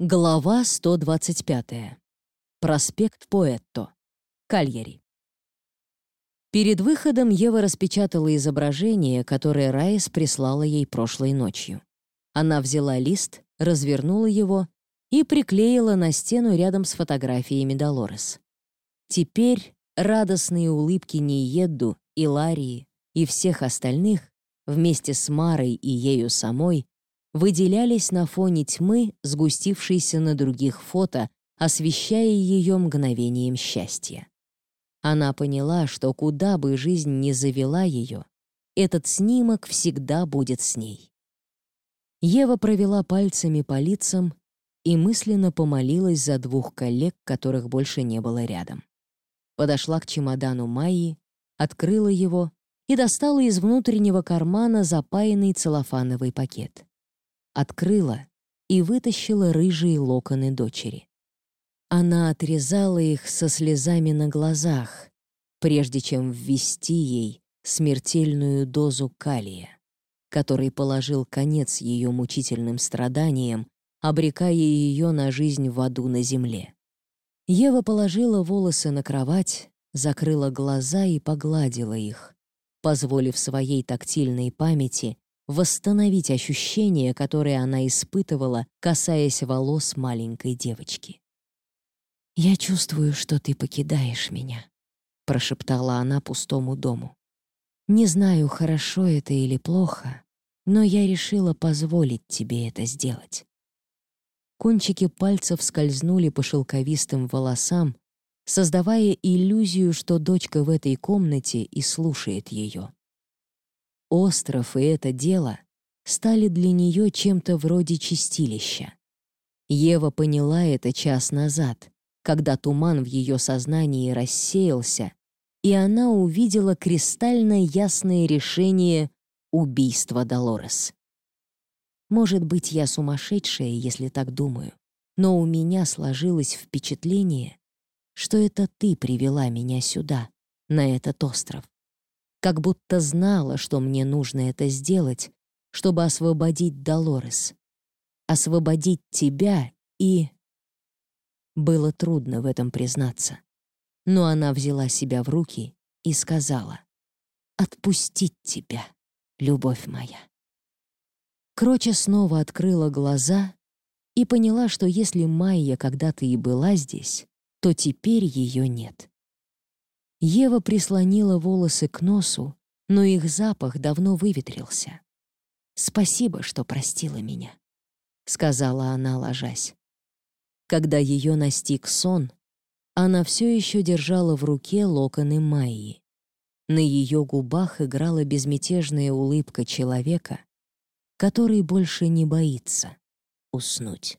Глава 125. Проспект Поэтто. Кальяри. Перед выходом Ева распечатала изображение, которое Райс прислала ей прошлой ночью. Она взяла лист, развернула его и приклеила на стену рядом с фотографиями Долорес. Теперь радостные улыбки Ниедду, Иларии и всех остальных вместе с Марой и ею самой выделялись на фоне тьмы, сгустившейся на других фото, освещая ее мгновением счастья. Она поняла, что куда бы жизнь ни завела ее, этот снимок всегда будет с ней. Ева провела пальцами по лицам и мысленно помолилась за двух коллег, которых больше не было рядом. Подошла к чемодану Майи, открыла его и достала из внутреннего кармана запаянный целлофановый пакет открыла и вытащила рыжие локоны дочери. Она отрезала их со слезами на глазах, прежде чем ввести ей смертельную дозу калия, который положил конец ее мучительным страданиям, обрекая ее на жизнь в аду на земле. Ева положила волосы на кровать, закрыла глаза и погладила их, позволив своей тактильной памяти восстановить ощущения, которые она испытывала, касаясь волос маленькой девочки. «Я чувствую, что ты покидаешь меня», — прошептала она пустому дому. «Не знаю, хорошо это или плохо, но я решила позволить тебе это сделать». Кончики пальцев скользнули по шелковистым волосам, создавая иллюзию, что дочка в этой комнате и слушает ее. Остров и это дело стали для нее чем-то вроде чистилища. Ева поняла это час назад, когда туман в ее сознании рассеялся, и она увидела кристально ясное решение убийства Долорес. Может быть, я сумасшедшая, если так думаю, но у меня сложилось впечатление, что это ты привела меня сюда, на этот остров как будто знала, что мне нужно это сделать, чтобы освободить Долорес. Освободить тебя и... Было трудно в этом признаться. Но она взяла себя в руки и сказала «Отпустить тебя, любовь моя». Кроча снова открыла глаза и поняла, что если Майя когда-то и была здесь, то теперь ее нет. Ева прислонила волосы к носу, но их запах давно выветрился. «Спасибо, что простила меня», — сказала она, ложась. Когда ее настиг сон, она все еще держала в руке локоны Майи. На ее губах играла безмятежная улыбка человека, который больше не боится уснуть.